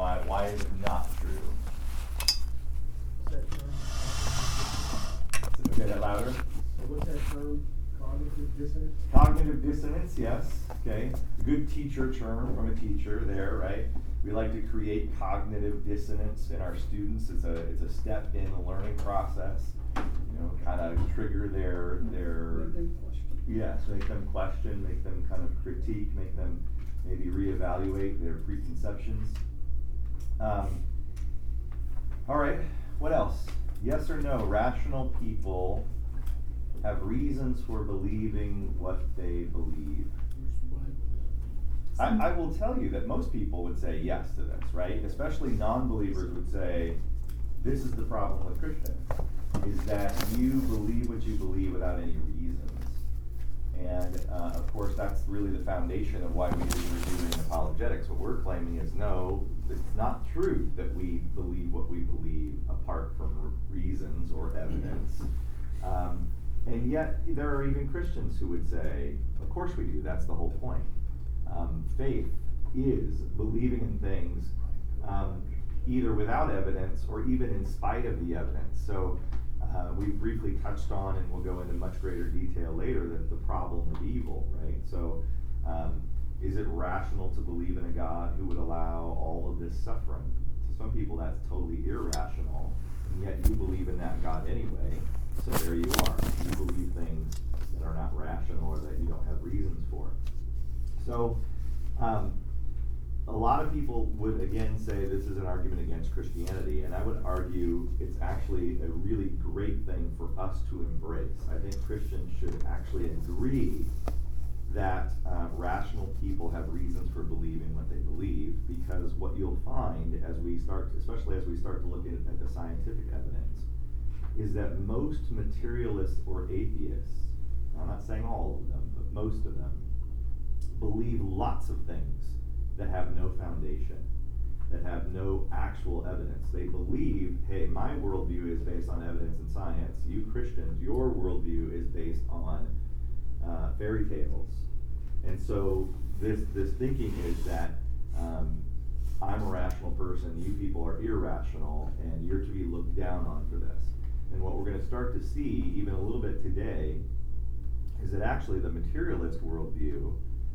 Why, why is it not true? Say that louder. what's that term? Cognitive dissonance? Cognitive dissonance, yes. Okay. Good teacher term from a teacher there, right? We like to create cognitive dissonance in our students. It's a it's a step in the learning process. You know, kind of trigger their their Make them question. yes, make them question, make them kind of critique, make them maybe reevaluate their preconceptions. Um, all right, what else? Yes or no? Rational people have reasons for believing what they believe. I, I will tell you that most people would say yes to this, right? Especially non-believers would say, this is the problem with Christians, is that you believe what you believe without any reasons. And uh, of course, that's really the foundation of why we are doing apologetics. What we're claiming is no, it's not true that we believe what we believe apart from reasons or evidence. Um, and yet, there are even Christians who would say, of course we do, that's the whole point. Um, faith is believing in things um, either without evidence or even in spite of the evidence. So, uh, we briefly touched on, and we'll go into much greater detail later, that the problem of evil, right? So, um, is it rational to believe in a God who would allow all of this suffering? To some people, that's totally irrational, and yet you believe in that God anyway. So there you are. You believe things that are not rational or that you don't have reasons for. So, um, a lot of people would again say this is an argument against Christianity, and I would argue it's actually a really great thing for us to embrace. I think Christians should actually agree that uh, rational people have reasons for believing what they believe, because what you'll find as we start, especially as we start to look at, at the scientific evidence, is that most materialists or atheists, I'm not saying all of them, but most of them, believe lots of things that have no foundation, that have no actual evidence. They believe, hey, my worldview is based on evidence and science. You Christians, your worldview is based on uh, fairy tales. And so this this thinking is that um, I'm a rational person, you people are irrational, and you're to be looked down on for this. And what we're going to start to see, even a little bit today, is that actually the materialist worldview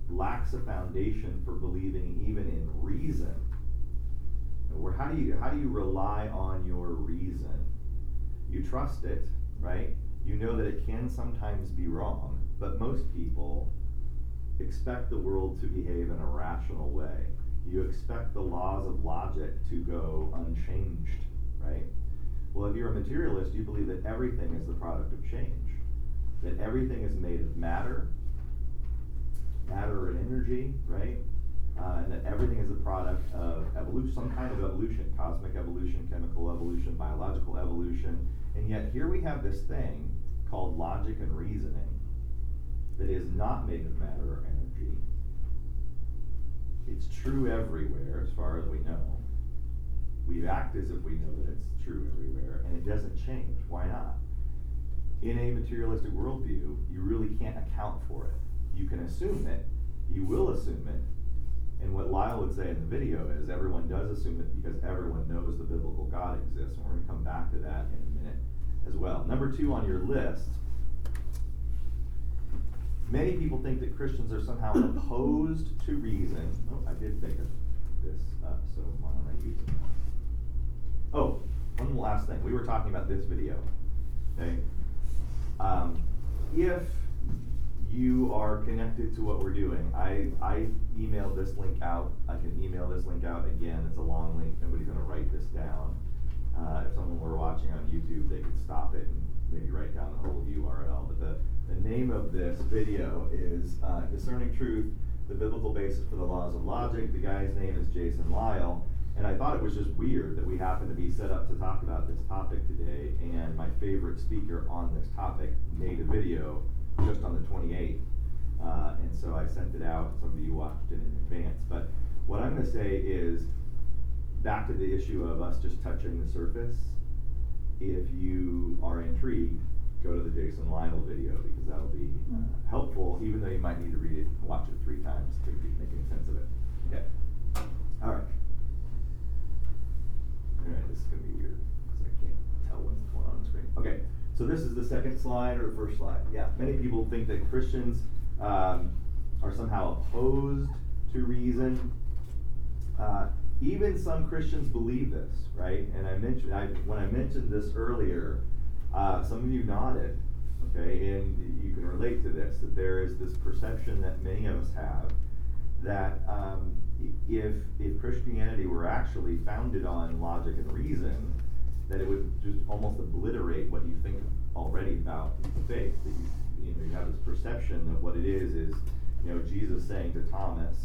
lacks a foundation for believing even in reason. Where how do you how do you rely on your reason? You trust it, right? You know that it can sometimes be wrong, but most people expect the world to behave in a rational way. You expect the laws of logic to go unchanged, right? Well, if you're a materialist, you believe that everything is the product of change, that everything is made of matter, matter and energy, right? Uh, and that everything is a product of evolution, some kind of evolution, cosmic evolution, chemical evolution, biological evolution. And yet here we have this thing called logic and reasoning that is not made of matter or energy. It's true everywhere, as far as we know. We act as if we know that it's true everywhere, and it doesn't change. Why not? In a materialistic worldview, you really can't account for it. You can assume it, you will assume it, and what Lisle would say in the video is everyone does assume it because everyone knows the biblical God exists, and we're going to come back to that in a minute as well. Number two on your list Many people think that Christians are somehow opposed to reason. Oh, I did make this up, so why don't I use it? Oh, one last thing. We were talking about this video. Okay. Um, if you are connected to what we're doing, I, I emailed this link out. I can email this link out again. It's a long link. Nobody's going to write this down. Uh, if someone were watching on YouTube, they could stop it and maybe write down the whole URL. But the the name of this video is uh, Discerning Truth, the Biblical Basis for the Laws of Logic. The guy's name is Jason Lisle. And I thought it was just weird that we happened to be set up to talk about this topic today, and my favorite speaker on this topic made a video just on the 28th. Uh, and so I sent it out. Some of you watched it in advance. But what I'm going to say is back to the issue of us just touching the surface. If you are intrigued, go to the Jason Lisle video because that'll be uh, helpful, even though you might need to read it, watch it three times to make any sense of it. Okay. All right. All right, this is going to be weird because I can't tell what's going on, on the screen. Okay, so this is the second slide or the first slide. Yeah, many people think that Christians um, are somehow opposed to reason. Uh, even some Christians believe this, right? And I mentioned, I, when I mentioned this earlier, uh, some of you nodded, okay, and you can relate to this that there is this perception that many of us have that um, if if Christianity were actually founded on logic and reason, that it would just almost obliterate what you think already about the faith. That you you know you have this perception that what it is is you know Jesus saying to Thomas,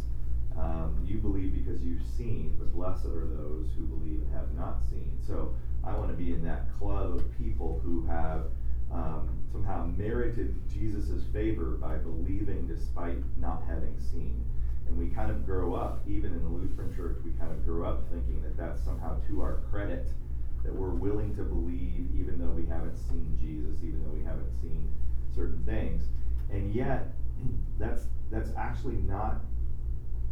um, "You believe because you've seen, but blessed are those who believe and have not seen." So I want to be in that club of people who have um, somehow merited Jesus' favor by believing despite not having seen. And we kind of grow up, even in the Lutheran Church, we kind of grow up thinking that that's somehow to our credit, that we're willing to believe even though we haven't seen Jesus, even though we haven't seen certain things. And yet, that's that's actually not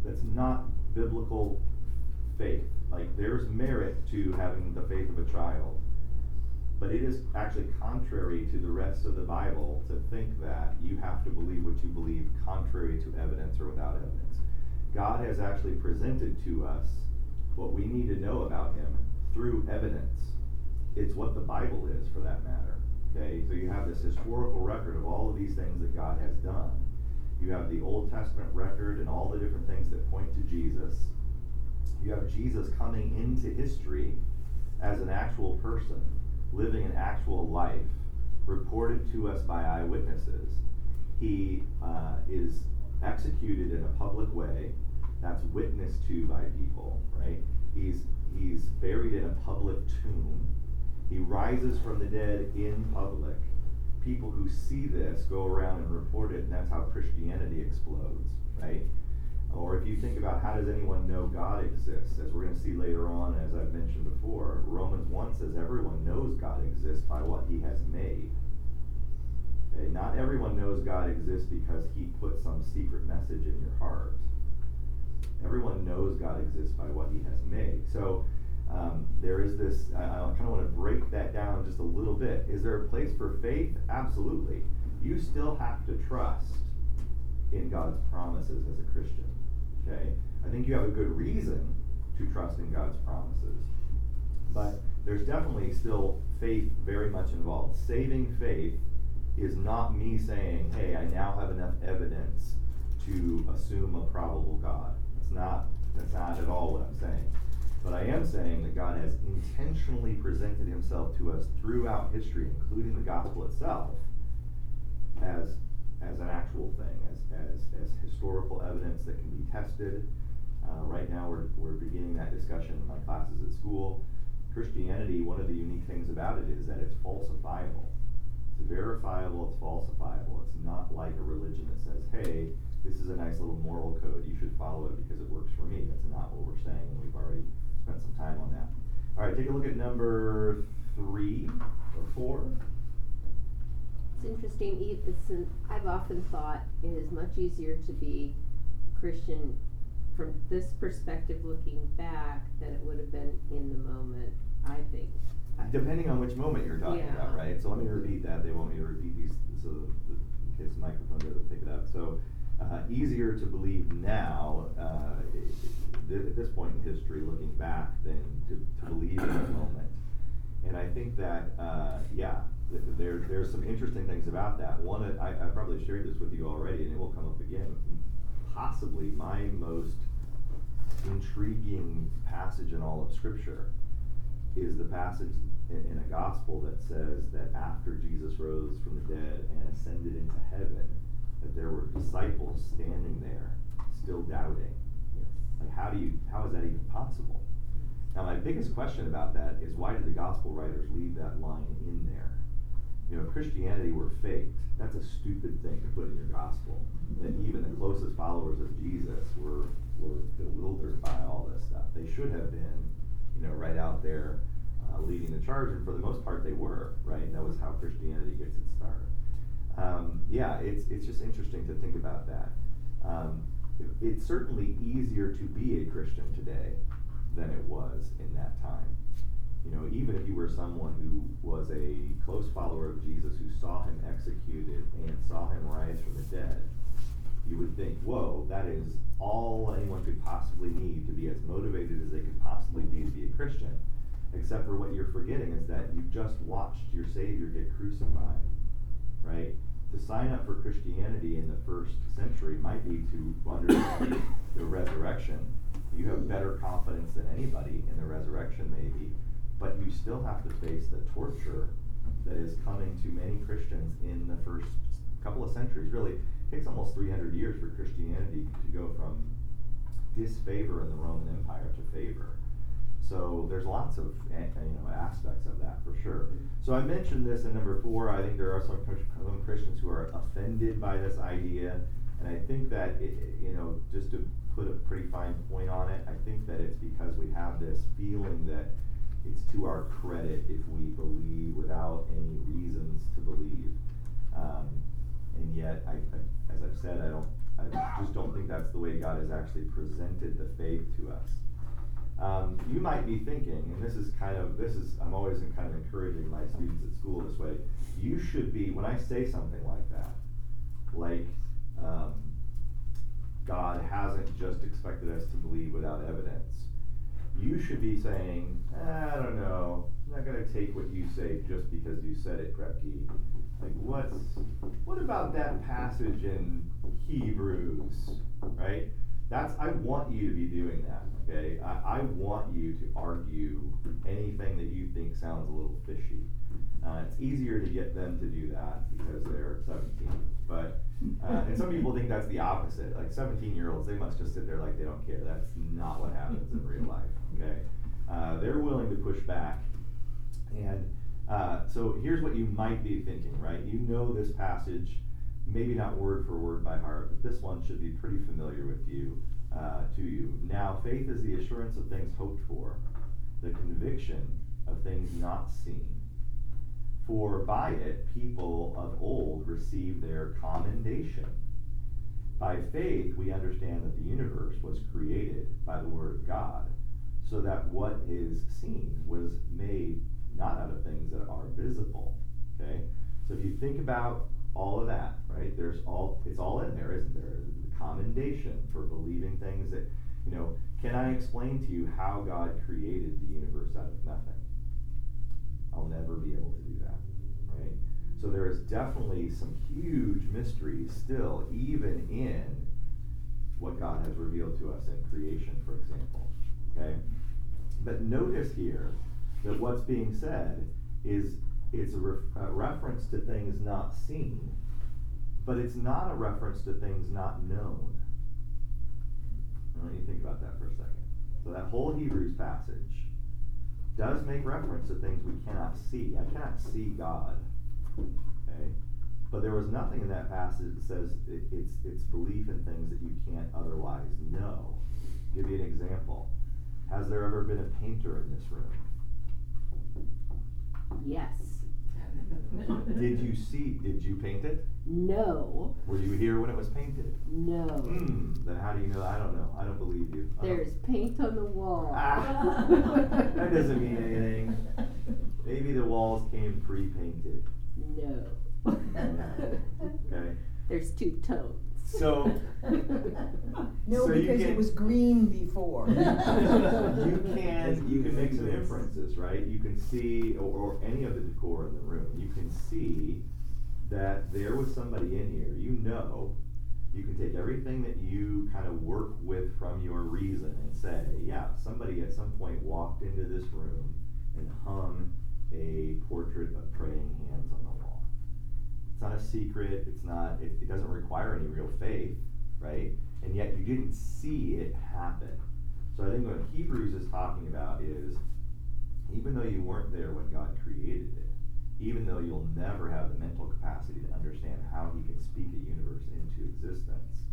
that's not biblical faith. Like there's merit to having the faith of a child. But it is actually contrary to the rest of the Bible to think that you have to believe what you believe contrary to evidence or without evidence. God has actually presented to us what we need to know about him through evidence. It's what the Bible is for that matter. Okay, so you have this historical record of all of these things that God has done. You have the Old Testament record and all the different things that point to Jesus. You have Jesus coming into history as an actual person, living an actual life, reported to us by eyewitnesses. He uh, is executed in a public way that's witnessed to by people, right? He's he's buried in a public tomb. He rises from the dead in public. People who see this go around and report it, and that's how Christianity explodes, right? Or if you think about how does anyone know God exists, as we're going to see later on, as I've mentioned before, Romans 1 says everyone knows God exists by what he has made. Okay, not everyone knows God exists because he put some secret message in your heart. Everyone knows God exists by what he has made. So um, there is this, I, I kind of want to break that down just a little bit. Is there a place for faith? Absolutely. You still have to trust in God's promises as a Christian. Okay? I think you have a good reason to trust in God's promises. But there's definitely still faith very much involved. Saving faith is not me saying, hey, I now have enough evidence to assume a probable God. That's not that's not at all what I'm saying. But I am saying that God has intentionally presented himself to us throughout history, including the gospel itself, as as an actual thing, as as, as historical evidence that can be tested. Uh, right now we're, we're beginning that discussion in my classes at school. Christianity, one of the unique things about it is that it's falsifiable. It's verifiable, it's falsifiable. It's not like a religion that says, hey, this is a nice little moral code. You should follow it because it works for me. That's not what we're saying, and we've already spent some time on that. All right, take a look at number three or four. It's interesting. It's an, I've often thought it is much easier to be Christian from this perspective, looking back, than it would have been in the moment. I think. Depending on which moment you're talking Yeah. about, right? So let me repeat that. They want me to repeat these so the, in case the microphone doesn't pick it up. So uh, easier to believe now uh, th- at this point in history, looking back, than to, to believe in the moment. And I think that uh, yeah, there there's some interesting things about that. One, I, I probably shared this with you already, and it will come up again. Possibly my most intriguing passage in all of Scripture is the passage in, in a gospel that says that after Jesus rose from the dead and ascended into heaven, that there were disciples standing there still doubting. Like, how do you, how is that even possible? Now, my biggest question about that is why did the gospel writers leave that line in there? You know, Christianity were faked, that's a stupid thing to put in your gospel. That even the closest followers of Jesus were, were bewildered by all this stuff. They should have been, you know, right out there uh, leading the charge, and for the most part, they were, right? That was how Christianity gets its start. Um, yeah, it's, it's just interesting to think about that. Um, it, it's certainly easier to be a Christian today than it was in that time. You know, even if you were someone who was a close follower of Jesus, who saw him executed and saw him rise from the dead, you would think, whoa, that is all anyone could possibly need to be as motivated as they could possibly be to be a Christian. Except for what you're forgetting is that you just watched your Savior get crucified, right? To sign up for Christianity in the first century might be to understand the resurrection. You have better confidence than anybody in the resurrection, maybe, but you still have to face the torture that is coming to many Christians in the first couple of centuries. Really, it takes almost 300 years for Christianity to go from disfavor in the Roman Empire to favor. So there's lots of eh, you know aspects of that for sure. So I mentioned this in number four. I think there are some, some Christians who are offended by this idea, and I think that it, you know just to put a pretty fine point on it, I think that it's because we have this feeling that it's to our credit if we believe without any reasons to believe. Um, and yet, I, I, as I've said, I don't, I just don't think that's the way God has actually presented the faith to us. Um, you might be thinking, and this is kind of, this is, I'm always kind of encouraging my students at school this way. You should be, when I say something like that, like, um, God hasn't just expected us to believe without evidence. You should be saying, I don't know, I'm not going to take what you say just because you said it, Krepke. Like, what's, what about that passage in Hebrews, right? That's, I want you to be doing that, okay? I, I want you to argue anything that you think sounds a little fishy. Uh, it's easier to get them to do that because they're 17. But, uh, and some people think that's the opposite. Like 17 year olds, they must just sit there like they don't care. That's not what happens in real life, okay? Uh, they're willing to push back. And uh, so here's what you might be thinking, right? You know this passage, maybe not word for word by heart, but this one should be pretty familiar with you, uh, to you. Now, faith is the assurance of things hoped for, the conviction of things not seen. For by it people of old received their commendation. By faith, we understand that the universe was created by the Word of God, so that what is seen was made not out of things that are visible. Okay? So if you think about all of that, right, there's all it's all in there, isn't there? The commendation for believing things that, you know, can I explain to you how God created the universe out of nothing? I'll never be able to do that. Right? So there is definitely some huge mysteries still, even in what God has revealed to us in creation, for example. Okay? But notice here that what's being said is it's a, ref, a reference to things not seen, but it's not a reference to things not known. I want you to think about that for a second. So that whole Hebrews passage does make reference to things we cannot see. I cannot see God. Okay? But there was nothing in that passage that says it, it's, it's belief in things that you can't otherwise know. I'll give you an example. Has there ever been a painter in this room? Yes. Did you see, did you paint it? No. Were you here when it was painted? No. Hmm, then how do you know? I don't know. I don't believe you. I There's paint on the wall. Ah, that doesn't mean anything. Maybe the walls came pre-painted. No. Okay. There's two tones. So No, So you because can- it was green before. you can you can make some inferences, right? You can see, or, or any of the decor in the room, you can see that there was somebody in here. You know, you can take everything that you kind of work with from your reason and say, yeah, somebody at some point walked into this room and hung a portrait of praying hands on the wall. It's not a secret. It's not. It, it doesn't require any real faith, right? And yet you didn't see it happen. So I think what Hebrews is talking about is, even though you weren't there when God created it, even though you'll never have the mental capacity to understand how He can speak a universe into existence,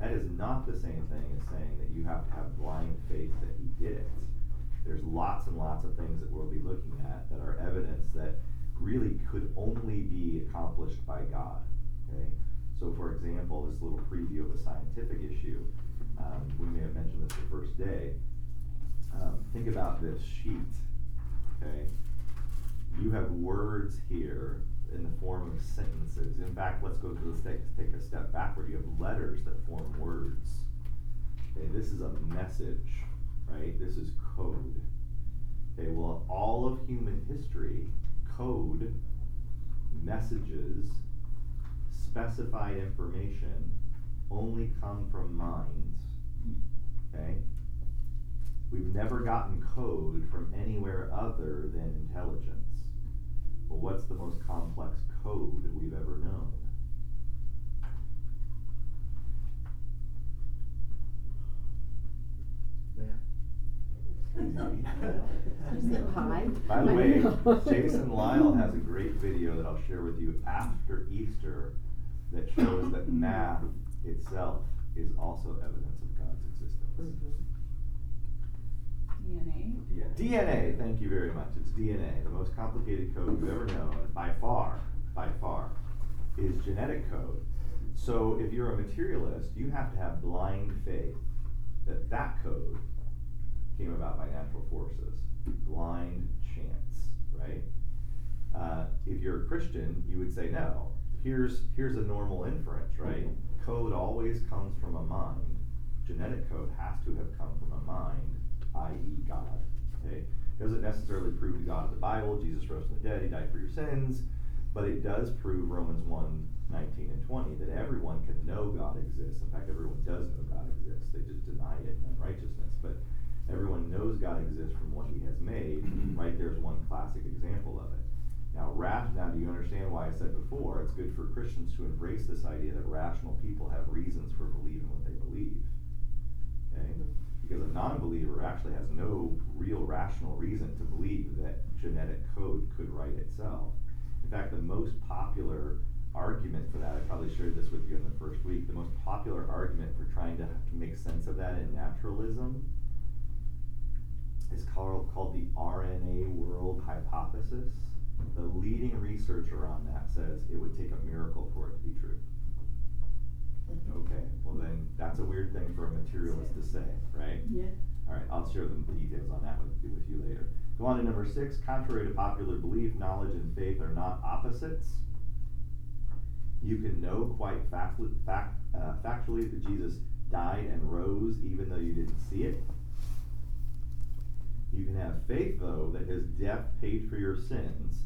that is not the same thing as saying that you have to have blind faith that He did it. There's lots and lots of things that we'll be looking at that are evidence that really could only be accomplished by God. Okay? So, for example, this little preview of a scientific issue, um, we may have mentioned this the first day. Um, think about this sheet. okay? You have words here in the form of sentences. In fact, let's go to let's take, take a step backward. You have letters that form words. Okay, this is a message, right? This is code. Okay, well, all of human history, code, messages, specified information only come from minds. Okay? We've never gotten code from anywhere other than intelligence. Well, what's the most complex code we've ever known? Is it pi? By the way. Jason Lisle has a great video that I'll share with you after Easter that shows that math itself is also evidence of God's existence. Mhm. DNA. DNA, thank you very much. It's DNA, the most complicated code you've ever known, by far, by far, is genetic code. So if you're a materialist, you have to have blind faith that that code came about by natural forces. Blind chance, right? Uh, if you're a Christian, you would say no. Here's here's a normal inference, right? Code always comes from a mind. Genetic code has to have come from a mind, i.e., God. Okay, doesn't necessarily prove the God of the Bible. Jesus rose from the dead. He died for your sins, but it does prove Romans 1, 19 and 20 that everyone can know God exists. In fact, everyone does know God exists. They just deny it in unrighteousness. But everyone knows God exists from what He has made. Right there's one classic example of it. Now, now, do you understand why I said before it's good for Christians to embrace this idea that rational people have reasons for believing what they believe? Okay? Mhm. Because a non believer actually has no real rational reason to believe that genetic code could write itself. In fact, the most popular argument for that, I probably shared this with you in the first week, the most popular argument for trying to, to make sense of that in naturalism is called, called the RNA world hypothesis. The leading researcher on that says it would take a miracle for it to be true. Okay, well then, that's a weird thing for a materialist to say, right? Yeah. Alright, I'll share the details on that with, with you later. Go on to number six, contrary to popular belief, knowledge and faith are not opposites. You can know quite fact, uh, factually that Jesus died and rose even though you didn't see it. You can have faith, though, that his death paid for your sins,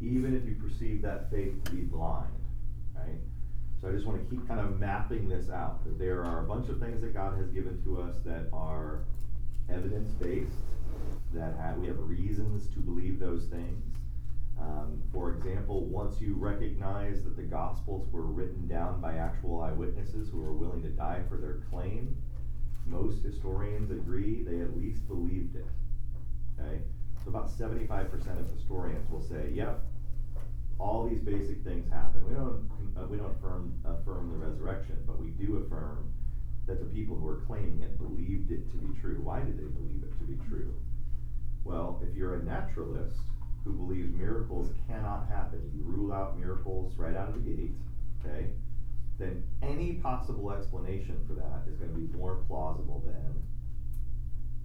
even if you perceive that faith to be blind, right? So I just want to keep kind of mapping this out, that there are a bunch of things that God has given to us that are evidence-based, that have, we have reasons to believe those things. Um, for example, once you recognize that the Gospels were written down by actual eyewitnesses who were willing to die for their claim, most historians agree they at least believed it. Okay? So about 75% of historians will say, yep, all these basic things happen. We don't, uh, we don't affirm, affirm the resurrection, but we do affirm that the people who are claiming it believed it to be true. Why did they believe it to be true? Well, if you're a naturalist who believes miracles cannot happen, you rule out miracles right out of the gate, okay? Then any possible explanation for that is going to be more plausible than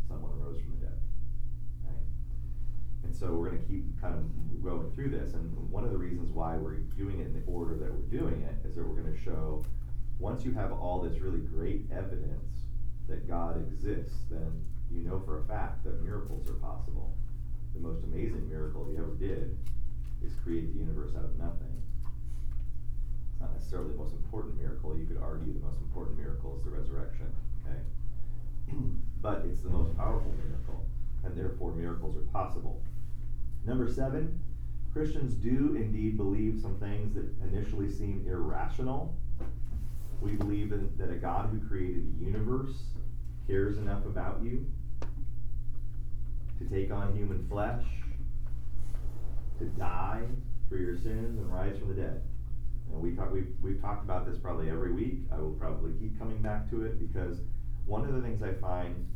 someone rose from the dead. And so we're going to keep kind of going through this. And one of the reasons why we're doing it in the order that we're doing it is that we're going to show once you have all this really great evidence that God exists, then you know for a fact that miracles are possible. The most amazing miracle he ever did is create the universe out of nothing. It's not necessarily the most important miracle. You could argue the most important miracle is the resurrection, okay? but it's the most powerful miracle, and therefore miracles are possible. Number seven, Christians do indeed believe some things that initially seem irrational. We believe in, that a God who created the universe cares enough about you to take on human flesh, to die for your sins and rise from the dead. And we talk, we've, we've talked about this probably every week. I will probably keep coming back to it because one of the things I find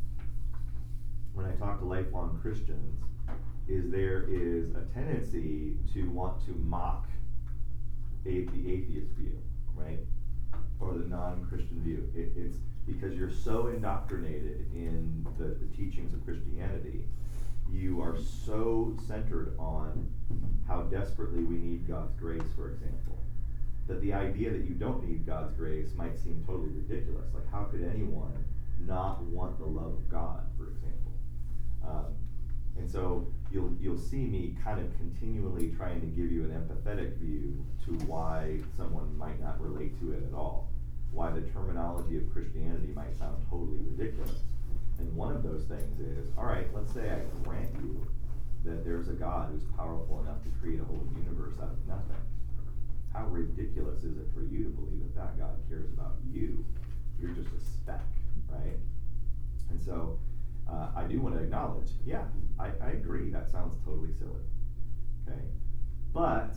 when I talk to lifelong Christians is there is a tendency to want to mock a, the atheist view, right? Or the non-Christian view. It, it's because you're so indoctrinated in the, the teachings of Christianity you are so centered on how desperately we need God's grace, for example, that the idea that you don't need God's grace might seem totally ridiculous. Like, how could anyone not want the love of God, for example? Um, and so you'll you'll see me kind of continually trying to give you an empathetic view to why someone might not relate to it at all, why the terminology of Christianity might sound totally ridiculous. And one of those things is, all right, let's say I grant you that there's a God who's powerful enough to create a whole universe out of nothing. How ridiculous is it for you to believe that that God cares about you? You're just a speck, right? And so uh, I do want to acknowledge, yeah, I, I agree, that sounds totally silly. Okay? But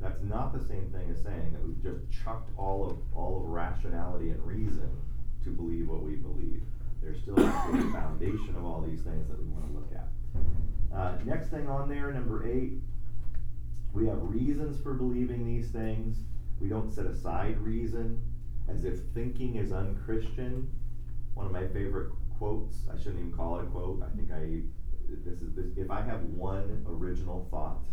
that's not the same thing as saying that we've just chucked all of all of rationality and reason to believe what we believe. There's still a foundation of all these things that we want to look at. Uh, next thing on there, number eight, we have reasons for believing these things. We don't set aside reason as if thinking is unchristian. One of my favorite quotes, I shouldn't even call it a quote. I think I, this is, this, if I have one original thought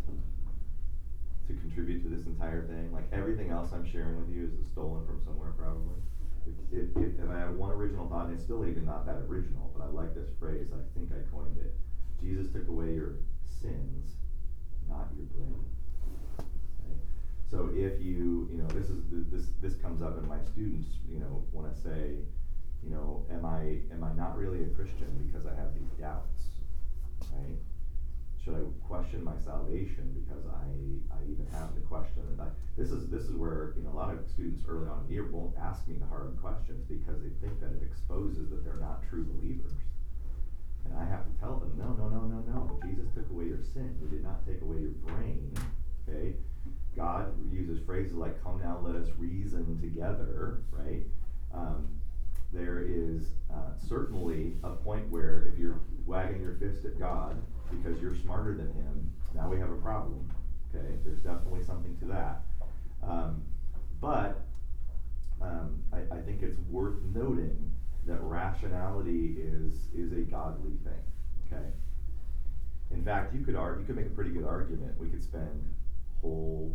to contribute to this entire thing, like everything else I'm sharing with you is stolen from somewhere probably. If, if, if, if I have one original thought, and it's still even not that original, but I like this phrase, I think I coined it. Jesus took away your sins, not your blame. So if you, you know, this is this this comes up in my students, you know, when I say, you know, am I am I not really a Christian because I have these doubts, right? Should I question my salvation because I I even have the question? And I, this is this is where you know a lot of students early on in the year won't ask me the hard questions because they think that it exposes that they're not true believers. And I have to tell them, no, no, no, no, no. Jesus took away your sin. He did not take away your brain. Okay? God uses phrases like, come now, let us reason together, right? Um, there is uh, certainly a point where if you're wagging your fist at God because you're smarter than Him, now we have a problem. Okay? There's definitely something to that. Um, but um, I, I think it's worth noting that rationality is is a godly thing. Okay. In fact, you could argue, you could make a pretty good argument. We could spend whole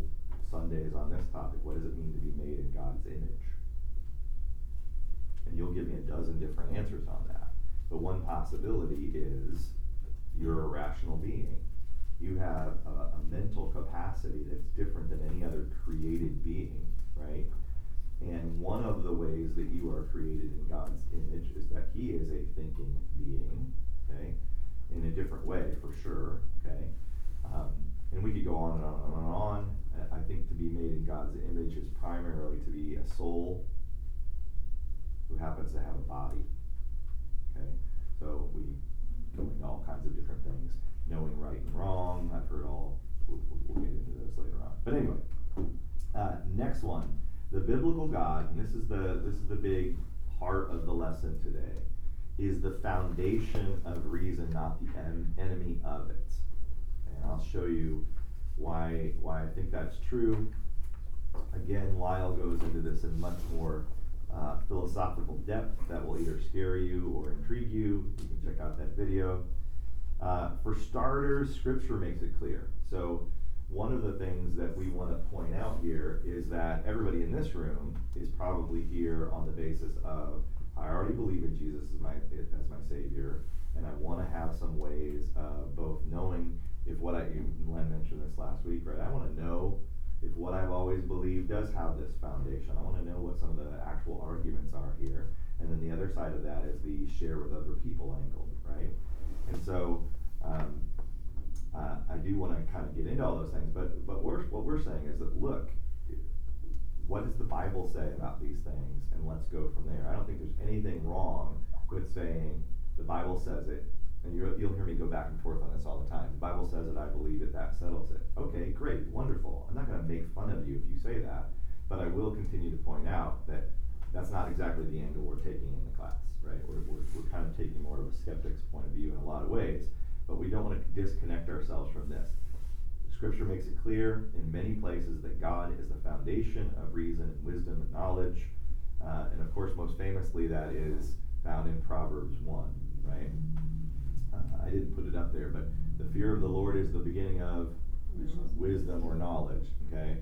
Sundays on this topic. What does it mean to be made in God's image? And you'll give me a dozen different answers on that. But one possibility is you're a rational being. You have a, a mental capacity that's different than any other created being, right? And one of the ways that you are created in God's image is that He is a thinking being, okay, in a different way for sure, okay. Um, and we could go on and on and on. I think to be made in God's image is primarily to be a soul who happens to have a body, okay. So we go into all kinds of different things, knowing right and wrong. I've heard all. We'll, we'll get into those later on. But anyway, uh, next one the biblical God, and this is the this is the big heart of the lesson today, is the foundation of reason, not the en- enemy of it. And I'll show you why why I think that's true. Again, Lisle goes into this in much more uh, philosophical depth that will either scare you or intrigue you. You can check out that video. Uh, for starters, Scripture makes it clear. So one of the things that we want to point out here is that everybody in this room is probably here on the basis of I already believe in Jesus as my as my Savior, and I want to have some ways of both knowing if what I Len mentioned this last week, right? I want to know if what I've always believed does have this foundation. I want to know what some of the actual arguments are here, and then the other side of that is the share with other people angle, right? And so. Um, uh, I do want to kind of get into all those things, but but we're, what we're saying is that look, what does the Bible say about these things, and let's go from there. I don't think there's anything wrong with saying the Bible says it, and you will hear me go back and forth on this all the time. The Bible says it, I believe it, that settles it. Okay, great, wonderful. I'm not going to make fun of you if you say that, but I will continue to point out that that's not exactly the angle we're taking in the class, right? We're, we're, we're kind of taking more of a skeptic's point of view in a lot of ways but we don't want to disconnect ourselves from this. Scripture makes it clear in many places that God is the foundation of reason, wisdom, and knowledge. Uh, and of course, most famously, that is found in Proverbs 1, right? I didn't didn't put it up there, but the fear of the Lord is the beginning of wisdom or knowledge, okay?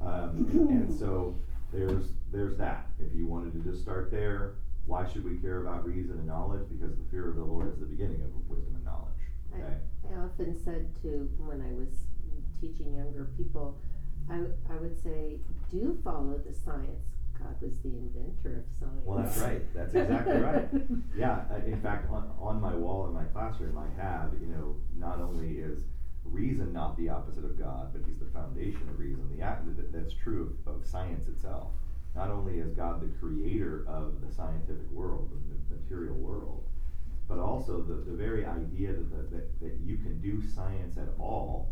Um, and so there's there's that. If you wanted to just start there, why should we care about reason and knowledge? Because the fear of the Lord is the beginning of wisdom and knowledge. Okay. I often said to when I was teaching younger people, I, I would say, do follow the science. Was the inventor of science. Well, that's right. That's exactly right. Yeah. In fact, on, on my wall in my classroom, I have, you know, not only is reason not the opposite of God, but He's the foundation of reason. The act that, that's true of, of science itself. Not only is God the creator of the scientific world, the material world, but also the, the very idea that, that, that you can do science at all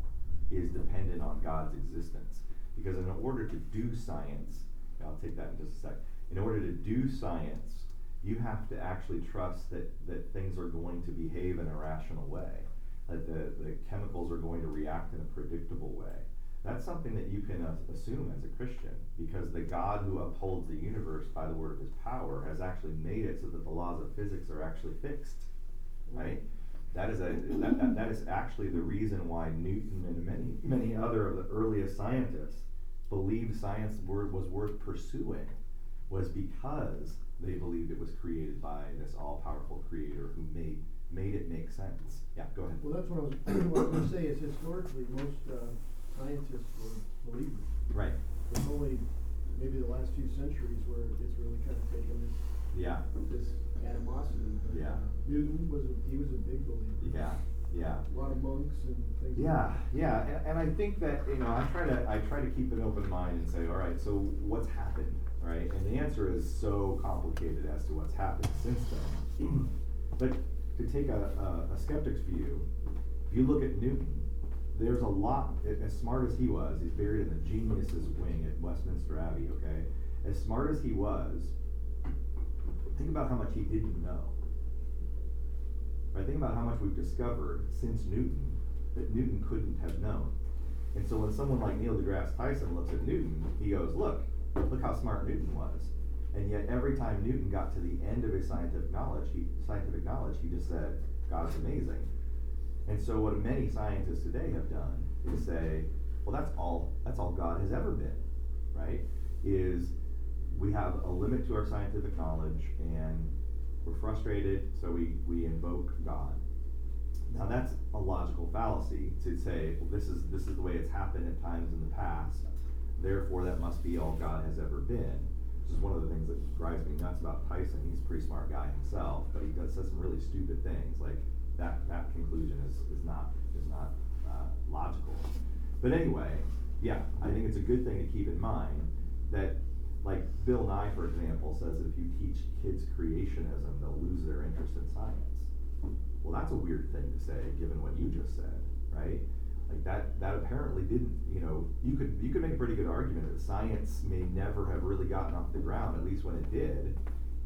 is dependent on God's existence. Because in order to do science, I'll take that in just a sec. In order to do science, you have to actually trust that, that things are going to behave in a rational way, that the, the chemicals are going to react in a predictable way. That's something that you can uh, assume as a Christian, because the God who upholds the universe by the word of his power has actually made it so that the laws of physics are actually fixed. Right? That is a that, that, that is actually the reason why Newton and many many other of the earliest scientists believed science were, was worth pursuing was because they believed it was created by this all powerful creator who made made it make sense. Yeah, go ahead. Well, that's what I was, what I was gonna say is historically, most, uh, scientists were believers. Right. It's only maybe the last few centuries where it's really kind of taken this, Yeah. this animosity. But, Yeah. uh, Newton was a, he was a big believer. Yeah. Yeah. A lot of monks and things. Yeah, yeah, and, and I think that you know I try to I try to keep an open mind and say, all right, so what's happened, right? And the answer is so complicated as to what's happened since then. but to take a, a, a skeptic's view, if you look at Newton, there's a lot. As smart as he was, he's buried in the geniuses wing at Westminster Abbey. Okay, as smart as he was, think about how much he didn't know. Right? Think about how much we've discovered since Newton that Newton couldn't have known. And so when someone like Neil deGrasse Tyson looks at Newton, he goes, look, look how smart Newton was. And yet every time Newton got to the end of his scientific knowledge, he, scientific knowledge, he just said, God's amazing. And so what many scientists today have done is say, well, that's all, that's all God has ever been, right? Is we have a limit to our scientific knowledge and we're frustrated, so we, we invoke God. Now that's a logical fallacy to say, well, this is this is the way it's happened at times in the past. Therefore, that must be all God has ever been. Which is one of the things that drives me nuts about Tyson. He's a pretty smart guy himself, but he does says some really stupid things. Like that that conclusion is, is not is not uh, logical. But anyway, yeah, I think it's a good thing to keep in mind that like Bill Nye, for example, says if you teach kids creationism, they'll lose their interest in science. Well, that's a weird thing to say, given what you just said, right? Like that, that apparently didn't, you know, you could you could make a pretty good argument that science may never have really gotten off the ground, at least when it did,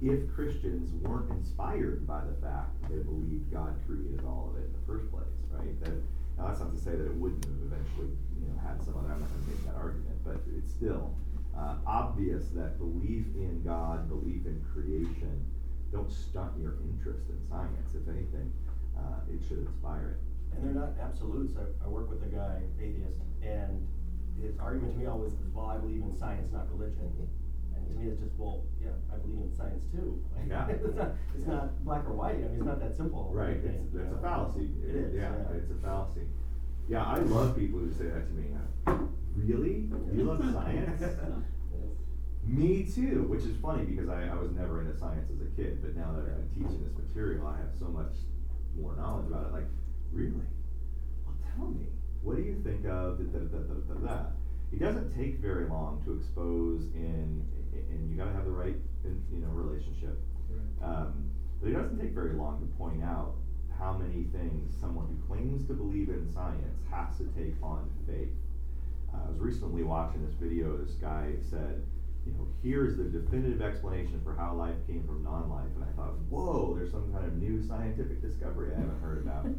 if Christians weren't inspired by the fact that they believed God created all of it in the first place, right? That now that's not to say that it wouldn't have eventually, you know, had some other. I'm not going to make that argument, but it's still uh, obvious that belief in God, belief in creation, don't stunt your interest in science. If anything, uh, it should inspire it. And they're not absolutes. I, I work with a guy, atheist, and his argument to me always is, well, I believe in science, not religion. And to me, it's just, well, yeah, I believe in science too. Like, Yeah. it's not, it's not black or white. I mean, it's not that simple. Right, it's, it's a you know. fallacy. It is, Yeah, yeah. it's a fallacy. Yeah, I love people who say that to me. Really? You love science? Me too, which is funny because I, I was never into science as a kid, but now that I've been teaching this material, I have so much more knowledge about it. Like, really? Well, tell me, what do you think of da, da, da, da, da, da, da? It doesn't take very long to expose in, and you gotta have the right, in- you know, relationship. Right. Um, but it doesn't take very long to point out how many things someone who claims to believe in science has to take on faith. I was recently watching this video. This guy said, you know, here's the definitive explanation for how life came from non-life, and I thought, whoa, there's some kind of new scientific discovery I haven't heard about.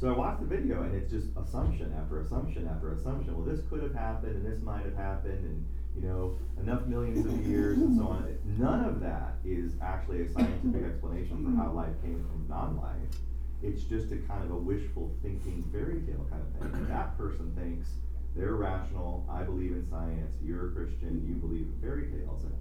So I watched the video, and it's just assumption after assumption after assumption. Well, this could have happened, and this might have happened, and you know, enough millions of years, and so on. None of that is actually a scientific explanation for how life came from non-life. It's just a kind of a wishful thinking fairy tale kind of thing. That person thinks they're rational, I believe in science, you're a Christian, you believe in fairy tales. And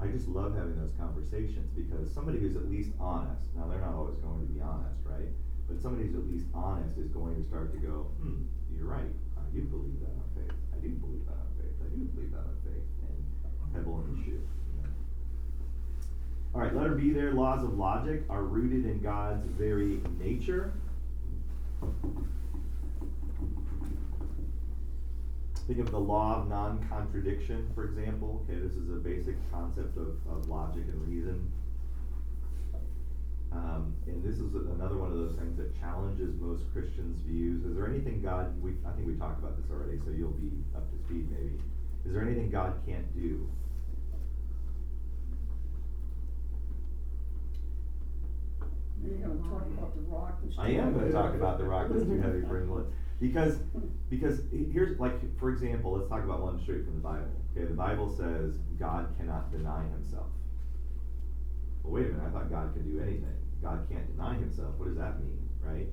I just love having those conversations because somebody who's at least honest, now they're not always going to be honest, right? But somebody who's at least honest is going to start to go, hmm, you're right, I do believe that on faith, I do believe that on faith, I do believe that on faith, and pebble in the shoe. All right, letter B there, laws of logic are rooted in God's very nature. Think of the law of non-contradiction, for example. Okay, this is a basic concept of, of logic and reason. Um, and this is another one of those things that challenges most Christians' views. Is there anything God, we, I think we talked about this already, so you'll be up to speed maybe. Is there anything God can't do? You're gonna talk about the rock. I am gonna talk about the rock that's too heavy for inland. Because, because he- here's, like, for example, let's talk about one straight from the Bible. Okay, the Bible says God cannot deny himself. Well, wait a minute, I thought God can do anything. God can't deny himself. What does that mean, right?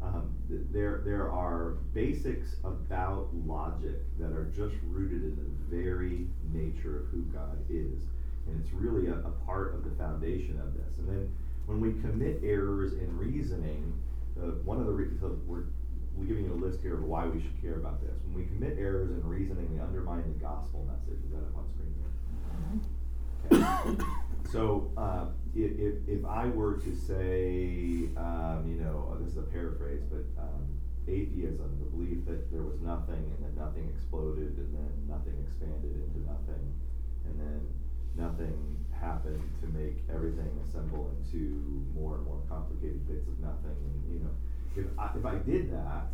Um, th- there, there are basics about logic that are just rooted in the very nature of who God is. And it's really a, a part of the foundation of this. And then when we commit errors in reasoning, uh, one of the reasons, so we're, we're giving you a list here of why we should care about this. When we commit errors in reasoning, we undermine the gospel message. Is that up on screen here? Okay. So, uh, if, if, if I were to say, um, you know, uh, this is a paraphrase, but, um, atheism, the belief that there was nothing and then nothing exploded and then nothing expanded into nothing, and then nothing happened to make everything assemble into more and more complicated bits of nothing, and, you know, if I, if I did that,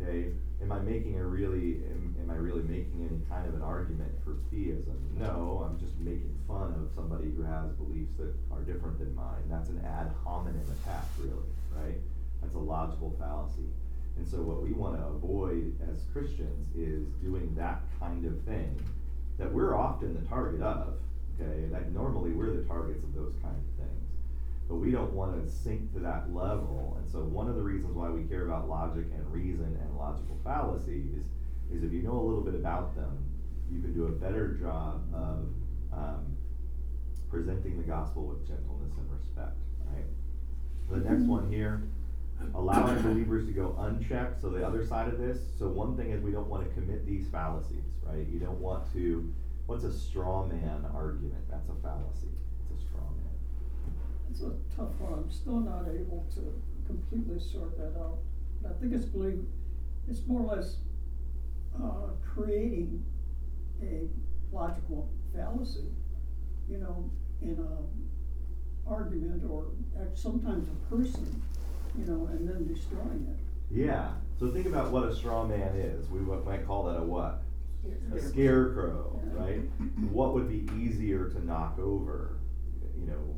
okay, am I making a really, am, am I really making any kind of an argument for theism? No, I'm just making fun of somebody who has beliefs that are different than mine. That's an ad hominem attack, really, right? That's a logical fallacy. And so what we wanna avoid as Christians is doing that kind of thing that we're often the target of, okay? Like normally we're the targets of those kind of things. But we don't wanna sink to that level, and so one of the reasons why we care about logic and reason and logical fallacies is if you know a little bit about them, you can do a better job of, um, presenting the gospel with gentleness and respect, right? The next one here, allowing believers to go unchecked, so the other side of this, so one thing is we don't wanna commit these fallacies, right? You don't want to, what's a straw man argument? That's a fallacy, it's a straw man. It's a tough one, I'm still not able to completely sort that out. I think it's believe, it's more or less, uh, creating a logical fallacy, you know, in a argument or sometimes a person, you know, and then destroying it. Yeah, so think about what a straw man is, we might call that a what? A scarecrow, right? What would be easier to knock over, you know,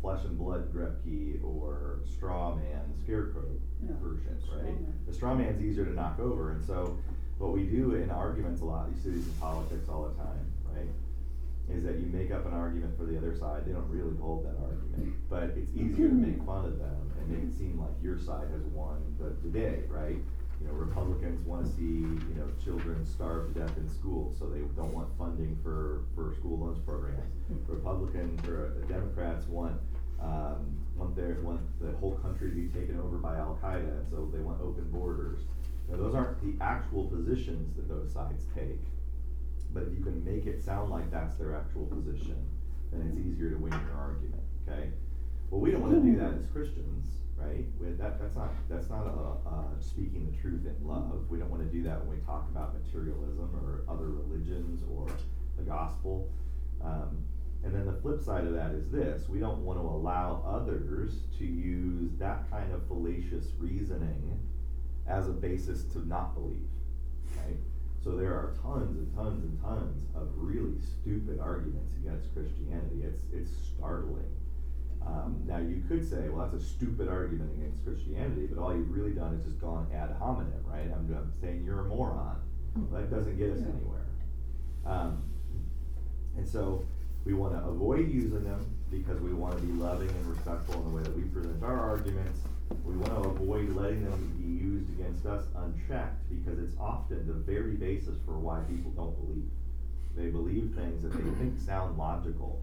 flesh and blood Grepke or straw man, scarecrow Yeah, versions, right? man. The straw man's easier to knock over, and so what we do in arguments a lot, you see these in politics all the time, right? Is that you make up an argument for the other side, they don't really hold that argument, but it's easier to make fun of them and make it seem like your side has won the, the day, right? You know, Republicans wanna see, you know, children starve to death in school, so they don't want funding for, for school lunch programs. Republicans or uh, Democrats want, um, want their, want the whole country to be taken over by Al Qaeda, and so they want open borders. Now, those aren't the actual positions that those sides take, but if you can make it sound like that's their actual position, then it's easier to win your argument, okay? Well, we don't wanna do that as Christians, right? With that, that's not, that's not a, uh, speaking the truth in love. We don't wanna do that when we talk about materialism or other religions or the gospel. Um, and then the flip side of that is this, we don't wanna allow others to use that kind of fallacious reasoning as a basis to not believe, right? So there are tons and tons and tons of really stupid arguments against Christianity. It's, it's startling. Um, now you could say, well, that's a stupid argument against Christianity, but all you've really done is just gone ad hominem, right? I'm, I'm saying you're a moron. Well, that doesn't get us Yeah. anywhere. Um, and so we want to avoid using them because we want to be loving and respectful in the way that we present our arguments. We wanna avoid letting them be used against us unchecked, because it's often the very basis for why people don't believe. They believe things that they think sound logical,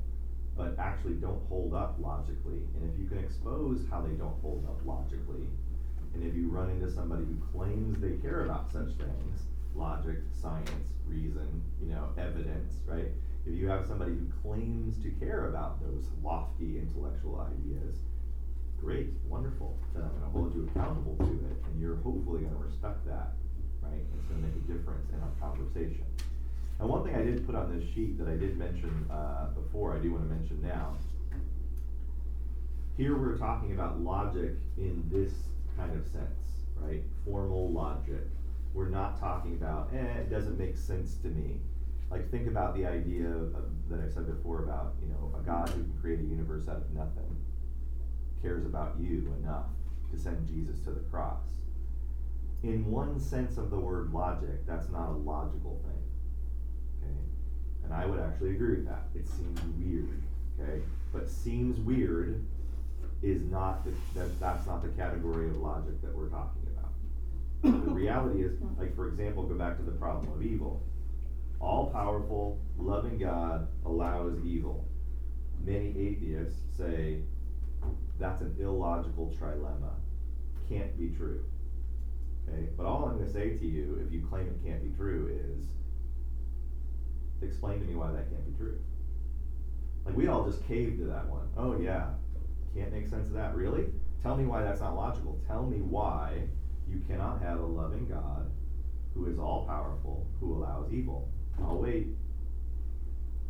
but actually don't hold up logically. And if you can expose how they don't hold up logically, and if you run into somebody who claims they care about such things, logic, science, reason, you know, evidence, right? If you have somebody who claims to care about those lofty intellectual ideas, great, wonderful, then I'm gonna hold you accountable to it, and you're hopefully gonna respect that, right? It's gonna make a difference in our conversation. And one thing I did put on this sheet that I did mention, uh, before, I do wanna mention now. Here we're talking about logic in this kind of sense, right? Formal logic. We're not talking about, eh, it doesn't make sense to me. Like, think about the idea of, that I said before about, you know, a God who can create a universe out of nothing cares about you enough to send Jesus to the cross. In one sense of the word logic, that's not a logical thing. And I would actually agree with that. It seems weird. Okay? But seems weird is not the, that, that's not the category of logic that we're talking about. the reality is, like for example, go back to the problem of evil. All powerful, loving God allows evil. Many atheists say that's an illogical trilemma. Can't be true. Okay? But all I'm going to say to you, if you claim it can't be true, is explain to me why that can't be true. Like, we all just caved to that one. Oh, yeah. Can't make sense of that. Really? Tell me why that's not logical. Tell me why you cannot have a loving God who is all powerful, who allows evil. I'll wait.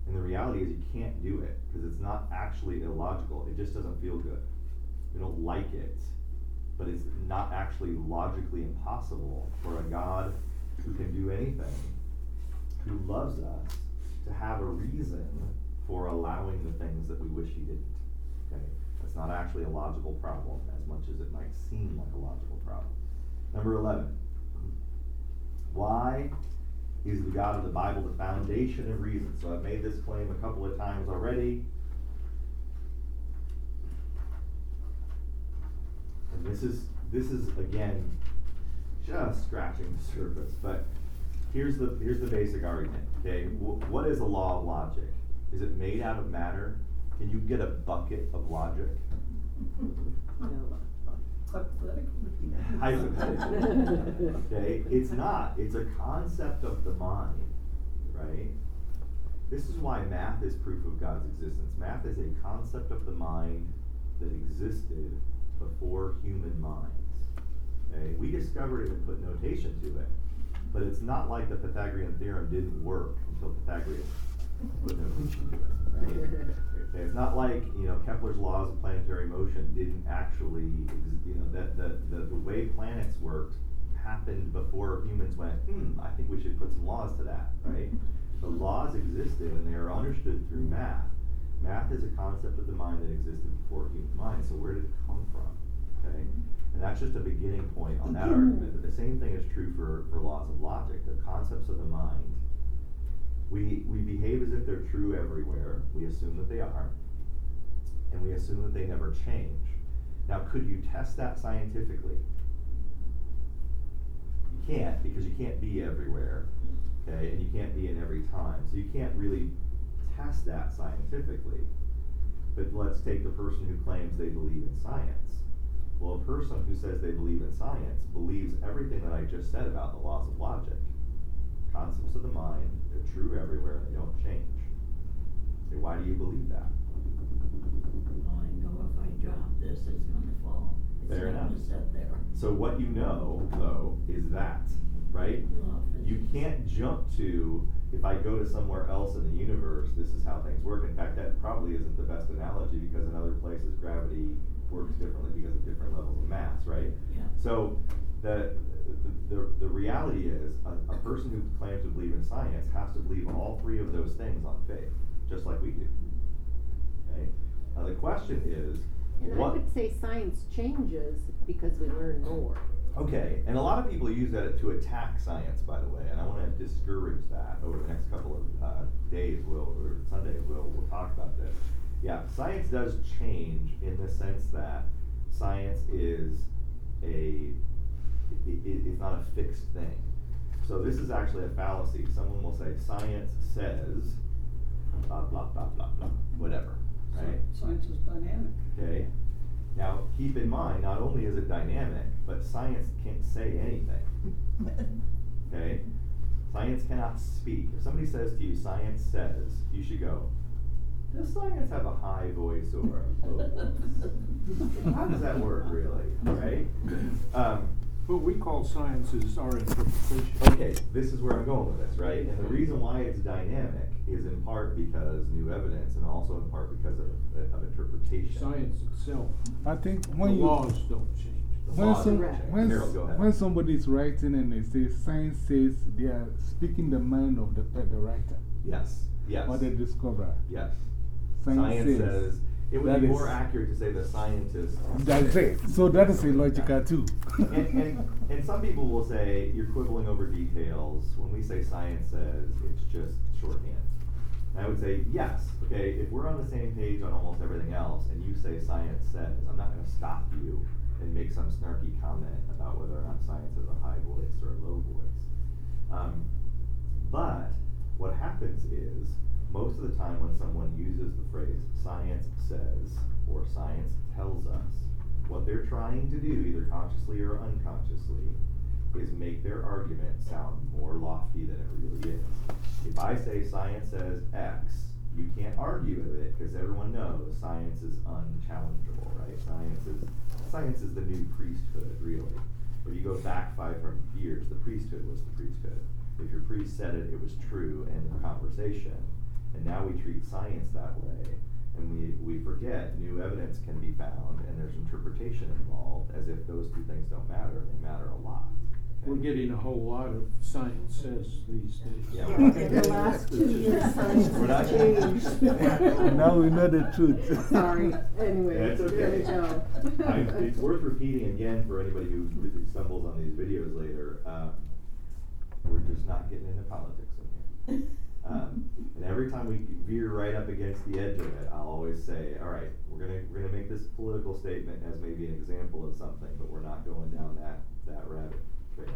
And the reality is, you can't do it because it's not actually illogical. It just doesn't feel good. We don't like it. But it's not actually logically impossible for a God who can do anything, who loves us, to have a reason for allowing the things that we wish He didn't. Okay? That's not actually a logical problem as much as it might seem like a logical problem. Number 11. Why is the God of the Bible the foundation of reason? So I've made this claim a couple of times already. And this is this is again just scratching the surface, but here's the here's the basic argument. Okay, what is a law of logic? Is it made out of matter? Can you get a bucket of logic? Hypothetically. Okay, it's not. It's a concept of the mind, right? This is why math is proof of God's existence. Math is a concept of the mind that existed before human minds. Okay, we discovered it and put notation to it, but it's not like the Pythagorean theorem didn't work until Pythagoras put to it. Right? Okay, it's not like you know Kepler's laws of planetary motion didn't actually, you know, that the, the the way planets worked happened before humans went, hmm, I think we should put some laws to that, right? The laws existed and they are understood through math. Math is a concept of the mind that existed before human mind. So where did it come from? Okay, and that's just a beginning point on that mm-hmm. argument. But the same thing is true for for laws of logic. They're concepts of the mind we, we behave as if they're true everywhere. We assume that they are. And we assume that they never change. Now, could you test that scientifically? You can't because you can't be everywhere. Okay? And you can't be in every time. So you can't really test that scientifically. But let's take the person who claims they believe in science. Well, a person who says they believe in science believes everything that I just said about the laws of logic concepts of the mind, they're true everywhere, and they don't change. Say, why do you believe that? Well, I know if I drop this, it's gonna fall. It's Fair not gonna enough. sit there. So what you know, though, is that, right? You can't jump to, if I go to somewhere else in the universe, this is how things work. In fact, that probably isn't the best analogy because in other places gravity works differently because of different levels of mass, right? Yeah. So the, the, the reality is a, a person who claims to believe in science has to believe all three of those things on faith, just like we do. Okay? Now the question is, And I what? would say science changes because we learn more. Okay, and a lot of people use that to attack science, by the way, and I want to discourage that over the next couple of uh, days. We'll or Sundays we'll we'll talk about this. Yeah, science does change in the sense that science is a, i- i- it's not a fixed thing. So this is actually a fallacy. Someone will say, science says, blah, blah, blah, blah, blah, whatever, right? Science is dynamic. Okay? Now, keep in mind, not only is it dynamic, but science can't say anything. Okay? Science cannot speak. If somebody says to you, science says, you should go, does science have a high voice or a low voice? How does that work, really? Right? Um, What we call science is our interpretation. okay, this is where I'm going with this, right? And the reason why it's dynamic is in part because new evidence and also in part because of, of interpretation. Science itself, I think the when you laws don't change. The when laws some, don't change. when, Harold, when somebody is writing and they say science says they are speaking the mind of the, the writer Yes, yes, or the discoverer. yes. Science, Science says, it would that be is- more accurate to say the scientist. That's it. So that is illogical too. and, and, and some people will say you're quibbling over details. When we say science says, it's just shorthand. And I would say yes. Okay, if we're on the same page on almost everything else, and you say science says, I'm not going to stop you and make some snarky comment about whether or not science has a high voice or a low voice. Um, but what happens is most of the time when someone uses the phrase science says or science tells us, what they're trying to do, either consciously or unconsciously, is make their argument sound more lofty than it really is. If I say science says X, you can't argue with it because everyone knows science is unchallengeable, right? Science is science is the new priesthood, really. If you go back five hundred years, the priesthood was the priesthood. If your priest said it, it was true, end of conversation. And now we treat science that way, and we, we forget new evidence can be found, and there's interpretation involved, as if those two things don't matter, they matter a lot. okay? We're getting a whole lot of science says these days. Yeah, Yeah, we're not in the last two years, science We're has changed. now we know the truth. Sorry, anyway, That's there we okay. go. I, it's worth repeating again for anybody who who stumbles on these videos later. Um, we're just not getting into politics in here. Um, and every time we veer right up against the edge of it, I'll always say, all right, we're gonna, we're gonna make this political statement as maybe an example of something, but we're not going down that, that rabbit trail.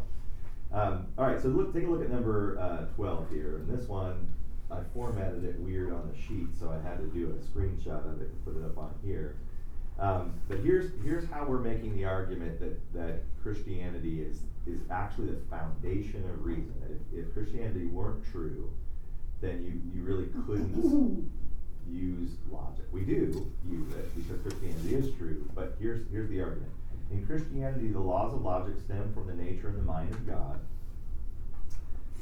Um, all right, so look, take a look at number, uh, twelve here, and this one, I formatted it weird on the sheet, so I had to do a screenshot of it and put it up on here. Um, but here's, here's how we're making the argument that, that Christianity is, is actually the foundation of reason. That if, if Christianity weren't true, then you, you really couldn't use logic. We do use it because Christianity is true, but here's, here's the argument. In Christianity, the laws of logic stem from the nature and the mind of God.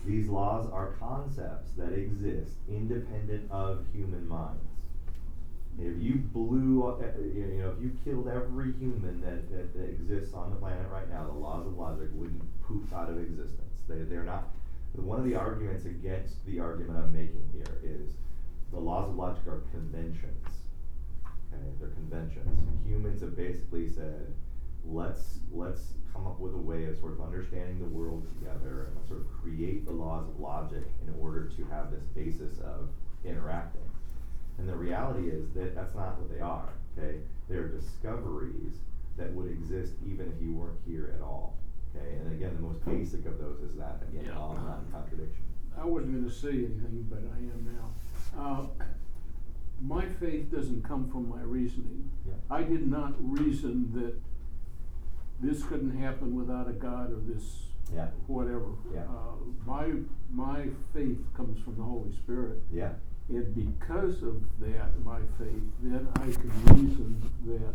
These laws are concepts that exist independent of human minds. If you blew, uh, you know, if you killed every human that, that, that exists on the planet right now, the laws of logic wouldn't poof out of existence. They, they're not. One of the arguments against the argument I'm making here is the laws of logic are conventions. Okay, they're conventions. Humans have basically said, let's let's come up with a way of sort of understanding the world together and sort of create the laws of logic in order to have this basis of interacting. And the reality is that that's not what they are. Okay, they're discoveries that would exist even if you weren't here at all. Okay, and again, the most basic of those is that again, Yeah. law of non-contradiction. I wasn't gonna say anything, but I am now. Uh, my faith doesn't come from my reasoning. Yeah. I did not reason that this couldn't happen without a God or this Yeah. whatever. Yeah. Uh, my, my faith comes from the Holy Spirit. Yeah. And because of that, my faith, then I can reason that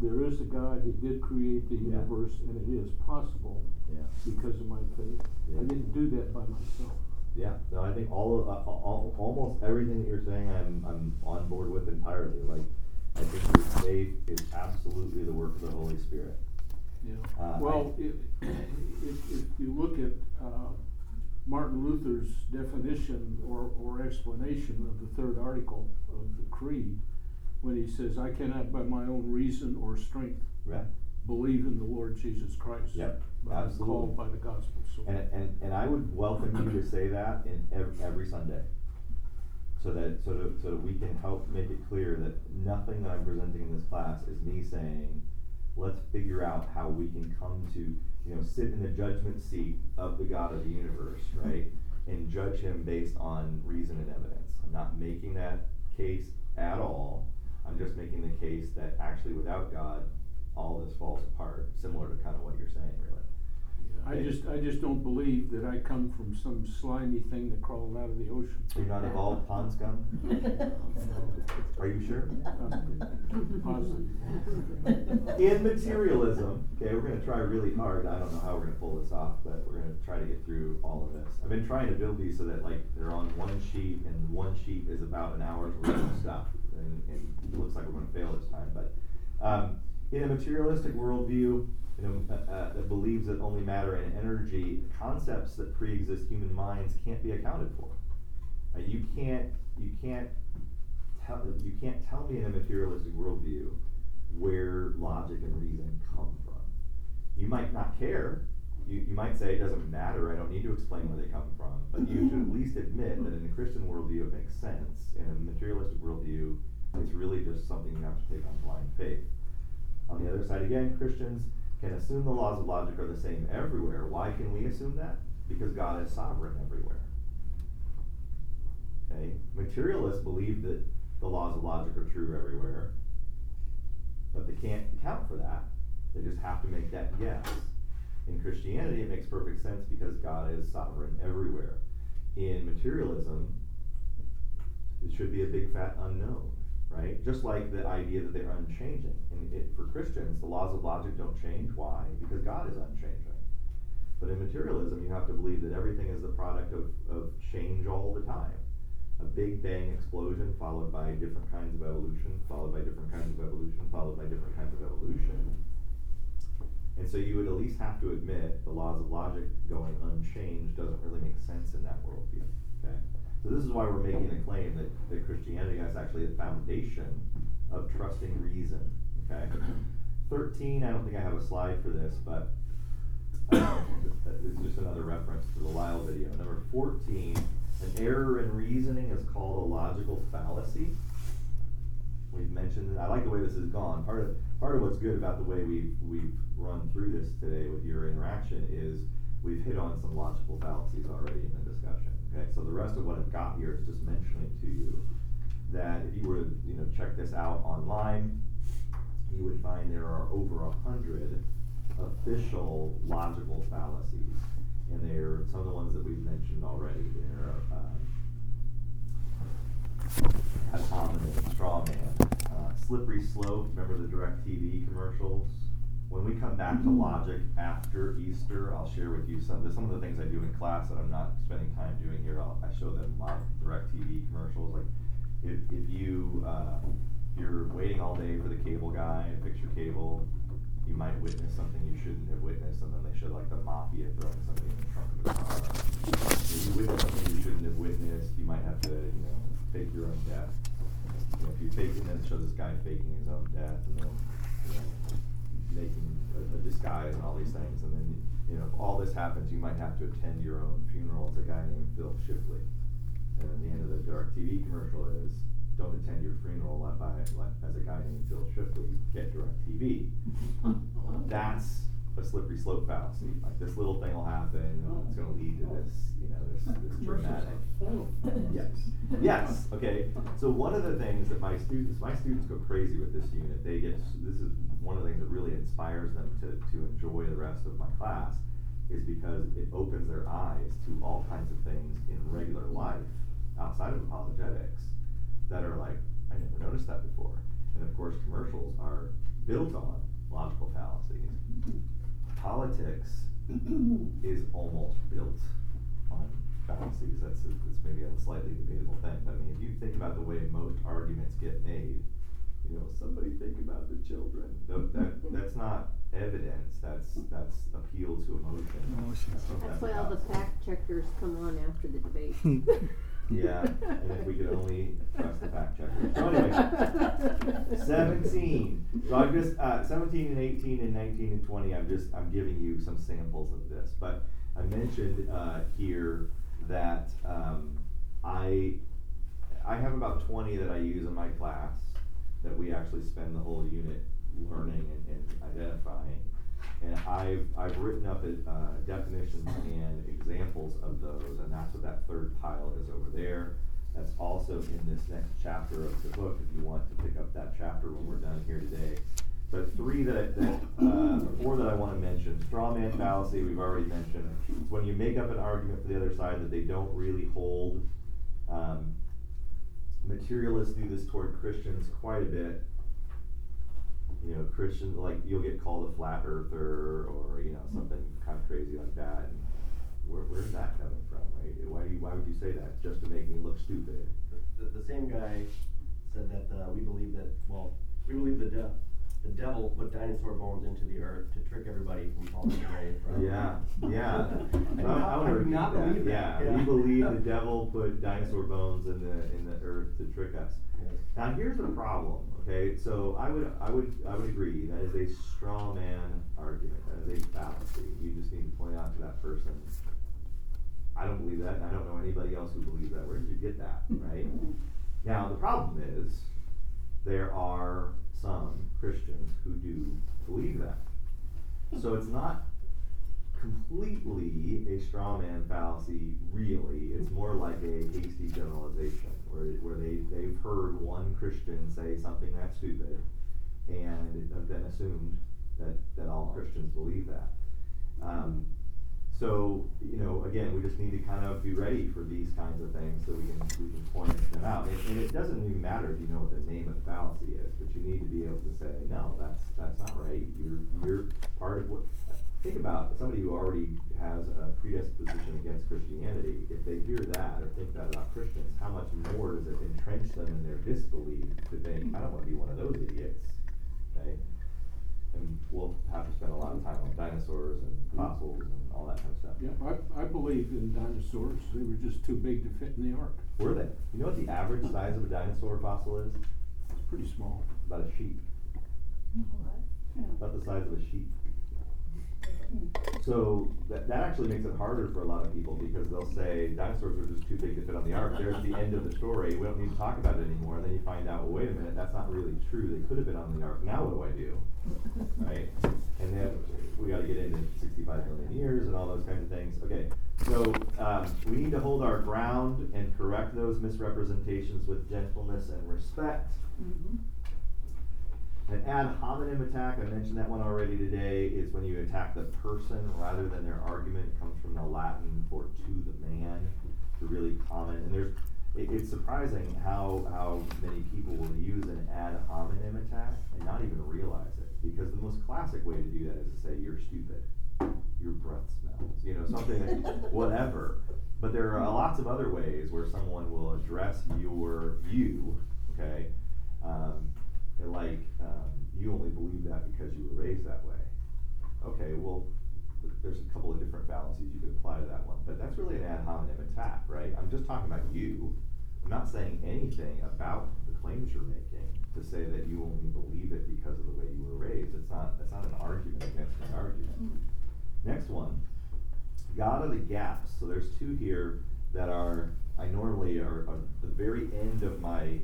there is a God, He did create the Yeah. universe, and it is possible Yeah. because of my faith. Yeah. I didn't do that by myself. Yeah, no, I think all of, uh, all, almost everything that you're saying, I'm, I'm on board with entirely. Like, I think your faith is absolutely the work of the Holy Spirit. Yeah. Uh, Well, if, if, if you look at, uh, Martin Luther's definition or, or explanation of the third article of the creed, when he says, I cannot by my own reason or strength Right. believe in the Lord Jesus Christ. Yep, but I'm. Called by the gospel, so. And, and, and I would welcome you to say that in every, every Sunday. So that, so that, so that we can help make it clear that nothing that I'm presenting in this class is me saying, let's figure out how we can come to, you know, sit in the judgment seat of the God of the universe, right? And judge him based on reason and evidence. I'm not making that case at all. I'm just making the case that actually without God, all this falls apart, similar to kind of what you're saying, really. I just, I just don't believe that I come from some slimy thing that crawled out of the ocean. You're not evolved pond scum? Are you sure? Positive. In materialism, okay, we're gonna try really hard, I don't know how we're gonna pull this off, but we're gonna try to get through all of this. I've been trying to build these so that like, they're on one sheet, and one sheet is about an hour's worth of stuff, and, and it looks like we're gonna fail this time, but, um, in a materialistic worldview, you know, uh, uh, that believes that only matter and energy, concepts that pre-exist human minds can't be accounted for. Uh, you can't, you can't tell, you can't tell me in a materialistic worldview where logic and reason come from. You might not care. You, you might say it doesn't matter. I don't need to explain where they come from. But you should at least admit that in a Christian worldview it makes sense. In a materialistic worldview, it's really just something you have to take on blind faith. On the other side, again, Christians can assume the laws of logic are the same everywhere. Why can we assume that? Because God is sovereign everywhere. Okay? Materialists believe that the laws of logic are true everywhere, but they can't account for that. They just have to make that guess. In Christianity, it makes perfect sense because God is sovereign everywhere. In materialism, it should be a big fat unknown, right? Just like the idea that they're unchanging. And it, for Christians, the laws of logic don't change. Why? Because God is unchanging. But in materialism, you have to believe that everything is the product of, of change all the time. A big bang explosion followed by different kinds of evolution, followed by different kinds of evolution, followed by different kinds of evolution. And so you would at least have to admit the laws of logic going unchanged doesn't really make sense in that worldview. Okay? So this is why we're making the claim that, that Christianity is actually the foundation of trusting reason. Okay? Thirteen, I don't think I have a slide for this, but uh, it's just another reference to the Lisle video. Number fourteen, an error in reasoning is called a logical fallacy. We've mentioned I like the way this has gone. Part of part of what's good about the way we've we've run through this today with your interaction is we've hit on some logical fallacies already in the discussion. Okay, so the rest of what I've got here is just mentioning to you that if you were to you know check this out online, you would find there are over a hundred official logical fallacies, and they're some of the ones that we've mentioned already. They're um, ad hominem, straw man, uh, slippery slope. Remember the DirecTV commercials? When we come back to logic after Easter, I'll share with you some some of the things I do in class that I'm not spending time doing here. I'll, I show them live DirecTV commercials. Like if if you uh, you're waiting all day for the cable guy to fix your cable, you might witness something you shouldn't have witnessed, and then they show like the mafia throwing something in the trunk of the car. If you witness something you shouldn't have witnessed, you might have to you know fake your own death. You know, if you fake, and then show this guy faking his own death, and then you know making a, a disguise and all these things, and then you know if all this happens, you might have to attend your own funeral. It's a guy named Phil Shipley, and then the end of the DirecTV commercial is don't attend your funeral let by as a guy named Phil Shipley get Direct TV. That's a slippery slope fallacy. Like this little thing will happen, and it's going to lead to this, you know, this this dramatic. Yes. Yes. Okay. So one of the things that my students, my students go crazy with this unit. They get this is one of the things that really inspires them to to enjoy the rest of my class, is because it opens their eyes to all kinds of things in regular life outside of apologetics that are like I never noticed that before. And of course, commercials are built on logical fallacies. Politics is almost built on fallacies. That's, a, that's maybe a slightly debatable thing. But I mean, if you think about the way most arguments get made, you know, somebody think about the children. No, that, that's not evidence. That's that's appeal to emotion. Emotions. That's why all the fact checkers come on after the debate. Yeah, and if we could only trust the fact checkers. So anyway, seventeen. So I'm just uh, seventeen and eighteen and nineteen and twenty. I'm just I'm giving you some samples of this. But I mentioned uh, here that um, I I have about twenty that I use in my class that we actually spend the whole unit learning and, and identifying. And I've, I've written up uh, definitions and examples of those, and that's what that third pile is over there. That's also in this next chapter of the book, if you want to pick up that chapter when we're done here today. But three that, that, uh, four that I wanna mention, straw man fallacy, we've already mentioned. When you make up an argument for the other side that they don't really hold. Um, materialists do this toward Christians quite a bit. You know, Christian, like, you'll get called a flat earther or, you know, something kind of crazy like that. And where, where's that coming from, right? Why do you, why would you say that? Just to make me look stupid? The, the, the same guy said that, uh, we believe that, well, we believe the de- the devil put dinosaur bones into the earth to trick everybody from falling away from. Yeah, yeah. I do I- I not, I do not that. believe that, Yeah, yeah. we believe the devil put dinosaur bones in the, in the earth to trick us. Yes. Now, here's the problem, okay, so I would, I would, I would agree, that is a straw man argument, that is a fallacy, you just need to point out to that person, I don't believe that, and I don't know anybody else who believes that, where did you get that, right? Now, the problem is, there are some Christians who do believe that. So it's not completely a straw man fallacy, really. It's more like a hasty generalization, where, where they, they've heard one Christian say something that's stupid, and have then assumed that, that all Christians believe that. Um, so, you know, again, we just need to kind of be ready for these kinds of things so we can, we can point them out. And, and it doesn't even matter if you know what the name of the fallacy is, but you need to be able to say, no, that's, that's not right. You're, you're part of what, think about somebody who already has a predisposition against Christianity. If they hear that or think that about Christians, how much more does it entrench them in their disbelief to think, I don't wanna be one of those idiots, okay? And we'll have to spend a lot of time on dinosaurs and mm-hmm. fossils and all that kind of stuff. Yeah, I, I believe in dinosaurs, they were just too big to fit in the ark. Were they? You know what the average size of a dinosaur fossil is? It's pretty small. About a sheep. Yeah. About the size of a sheep. So that, that actually makes it harder for a lot of people because they'll say dinosaurs are just too big to fit on the ark. There's the end of the story. We don't need to talk about it anymore. And then you find out, well, wait a minute, that's not really true. They could have been on the ark. Now what do I do? Right? And then we got to get into 65 million years and all those kinds of things. Okay, so um, we need to hold our ground and correct those misrepresentations with gentleness and respect. Mhm. An ad hominem attack, I mentioned that one already today, is when you attack the person rather than their argument. It comes from the Latin for to the man. It's really common, and there's, it, it's surprising how, how many people will use an ad hominem attack and not even realize it. Because the most classic way to do that is to say, you're stupid, your breath smells, you know, something that, whatever. But there are lots of other ways where someone will address your, you, okay? Um, like, um, you only believe that because you were raised that way. Okay, well, there's a couple of different fallacies you could apply to that one, but that's really an ad hominem attack, right? I'm just talking about you. I'm not saying anything about the claims you're making to say that you only believe it because of the way you were raised. It's not, it's not an argument against an argument. Next one, God of the gaps. So there's two here that are, I normally are, are the very end of my,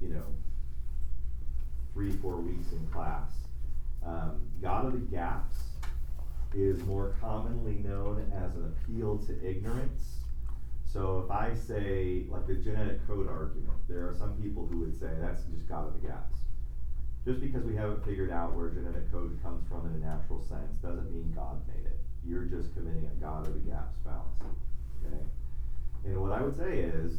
you know, three, four weeks in class. Um, God of the gaps is more commonly known as an appeal to ignorance. So if I say, like the genetic code argument, there are some people who would say that's just God of the gaps. Just because we haven't figured out where genetic code comes from in a natural sense doesn't mean God made it. You're just committing a God of the gaps fallacy. Okay? And what I would say is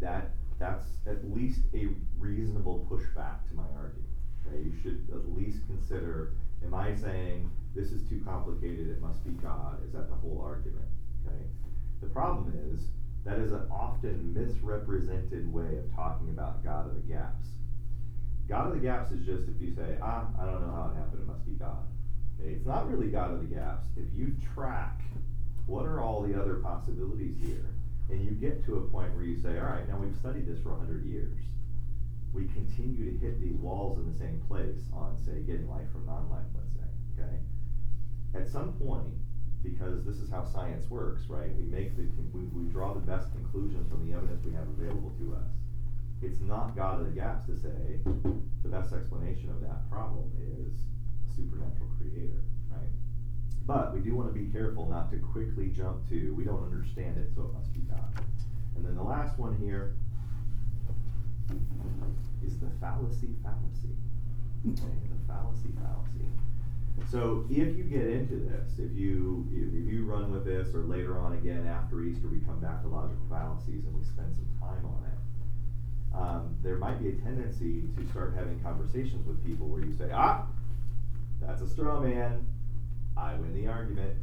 that that's at least a reasonable pushback to my argument. Okay, you should at least consider, am I saying this is too complicated, it must be God? Is that the whole argument? Okay? The problem is that is an often misrepresented way of talking about God of the gaps. God of the gaps is just if you say, ah, I don't know how it happened, it must be God. Okay? It's not really God of the gaps. If you track what are all the other possibilities here, and you get to a point where you say, all right, now we've studied this for a hundred years. We continue to hit these walls in the same place on, say, getting life from non-life, let's say, okay? At some point, because this is how science works, right? We make the, we, we draw the best conclusions from the evidence we have available to us. it's not God of the gaps to say the best explanation of that problem is a supernatural creator, right? But we do want to be careful not to quickly jump to we don't understand it, so it must be. And then the last one here is the fallacy fallacy. Okay, the fallacy fallacy. So if you get into this, if you if, you run with this, or later on again after Easter, we come back to logical fallacies and we spend some time on it. Um, there might be a tendency to start having conversations with people where you say, "Ah, that's a straw man. I win the argument.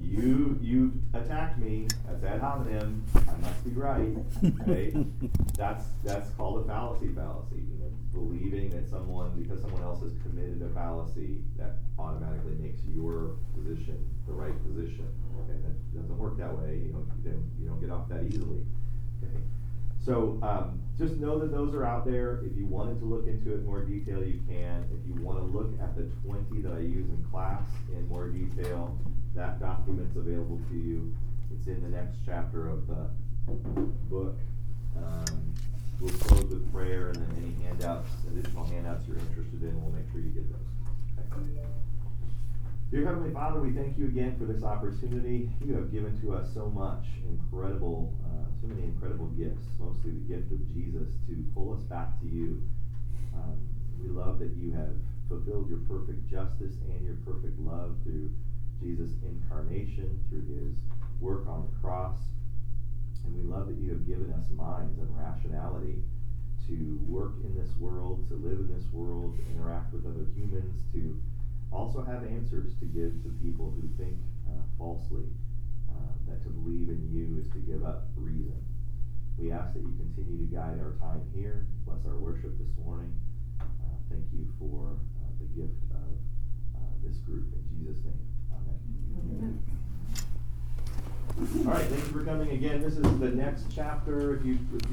You you attacked me. That's ad hominem. I must be right. Right? That's that's called a fallacy fallacy. You know, believing that someone because someone else has committed a fallacy that automatically makes your position the right position. Okay, that doesn't work that way. You know, you don't, you don't get off that easily. Okay. So um, just know that those are out there. If you wanted to look into it more detail, you can. If you want to look at the 20 that I use in class in more detail, that document's available to you. It's in the next chapter of the book. Um, we'll close with prayer and then any handouts, additional handouts you're interested in, we'll make sure you get those. Okay. Dear Heavenly Father, we thank you again for this opportunity. You have given to us so much incredible, so many incredible gifts, mostly the gift of Jesus to pull us back to you. Um, we love that you have fulfilled your perfect justice and your perfect love through Jesus' incarnation, through his work on the cross. And we love that you have given us minds and rationality to work in this world, to live in this world, to interact with other humans, to also have answers to give to people who think uh, falsely that to believe in you is to give up reason. We ask that you continue to guide our time here. Bless our worship this morning. Uh, thank you for uh, the gift of uh, this group. In Jesus' name, amen. Amen. All right, thank you for coming again. This is the next chapter. If you, if you